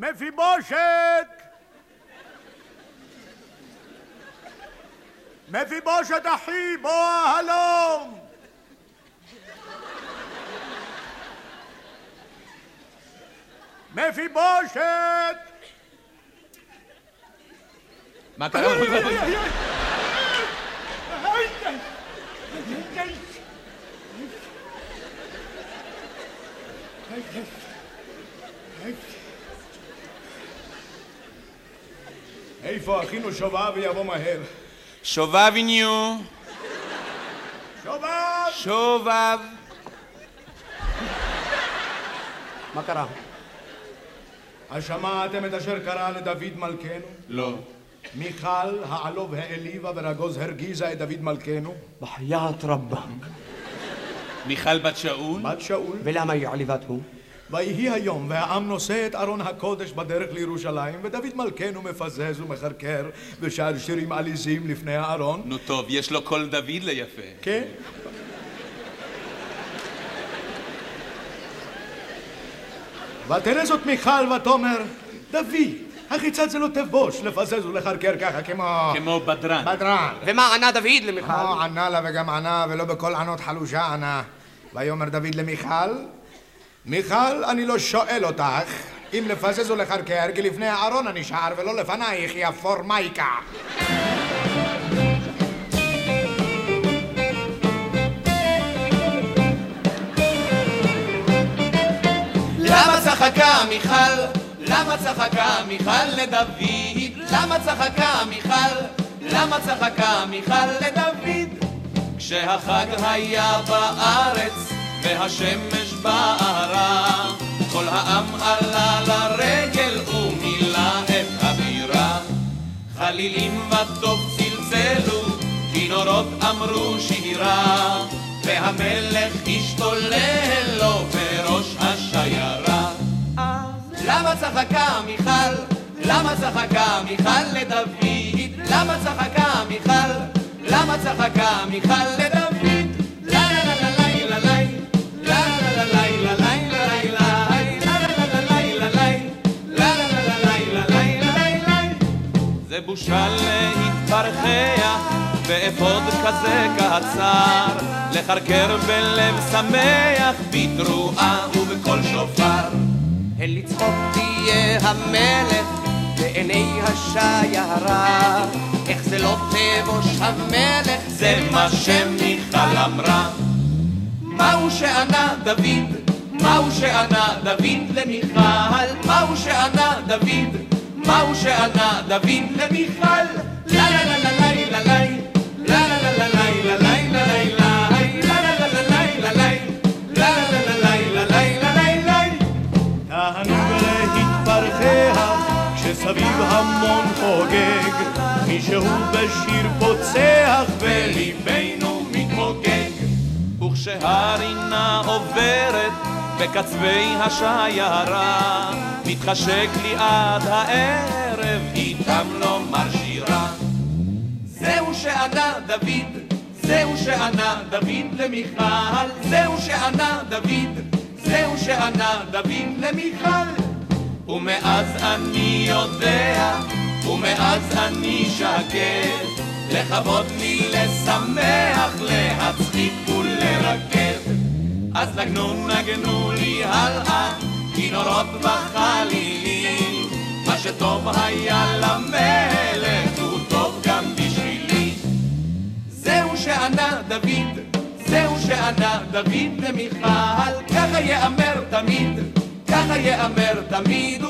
מפיבושת! מפיבושת אחי, בוא הלום! מפיבושת! מה קרה? איפה אחינו שובב יבוא מהר? שובביניו, שובב! שובב. מה קרה? אז שמעתם את אשר קרה לדוד מלכנו? לא. מיכל העלוב העליבה ורגוז הרגיזה את דוד מלכנו? בחיית רבה. מיכל בת שאול? בת שאול. ולמה היא עליבתו? ויהי היום והעם נושא את ארון הקודש בדרך לירושלים ודוד מלכנו מפזז ומחרקר ושר שירים עליזים לפני הארון נו טוב, יש לו קול דוד ליפה. כן? ותראה זאת מיכל ותאמר דוד החיצת זה לא תבוש לפזז ולחרקר ככה כמו... כמו בדרן. בדרן ומה ענה דוד למיכל? לא ענה לה וגם ענה ולא בקול ענות חלושה ענה ויאמר דוד למיכל מיכל אני לא שואל אותך אם לפזז או לחרקר כי לפני הארון אני שר ולא לפנייך יא פורמייקה למה צחקה מיכל? למה צחקה מיכל לדוד? למה צחקה מיכל? למה צחקה מיכל לדוד? כשהחג היה בארץ והשמש בערה כל העם עלה לרגל ומילא את הבירה חלילים וטוב צלצלו, כינורות אמרו שירה והמלך השתולל לו בראש השיירה למה צחקה מיכל? למה צחקה מיכל לדוד? למה צחקה מיכל? למה צחקה מיכל זה להתפרחח באפוד כזה קצר לחרקר בלב שמח בתרועה ובקול שופר אל לצחוק תהיה המלך בעיני השיירה איך זה לא תבוש המלך זה מה שמיכל אמרה מהו שענה דוד? מהו שענה דוד למיכל? מהו שענה דוד? מהו שענה דוד למיכל? לה לה לה לה לה לה לה לה לה כשסביב המון חוגג מישהו בשיר פוצח וליבנו בקצווי השיירה מתחשק לי עד הערב איתם לומר שירה זהו שענה דוד, זהו שענה דוד למיכל, זהו שענה דוד, זהו שענה דוד למיכל. ומאז אני יודע, ומאז אני שקט, לכבוד לי לשמח, להצחיק ולרקד. אז נגנו נגנו לי הלאה, כינורות וחלילים, מה שטוב היה למלך הוא טוב גם בשבילי. זהו שענה דוד, זהו שענה דוד למיכל, ככה יאמר תמיד, ככה יאמר תמיד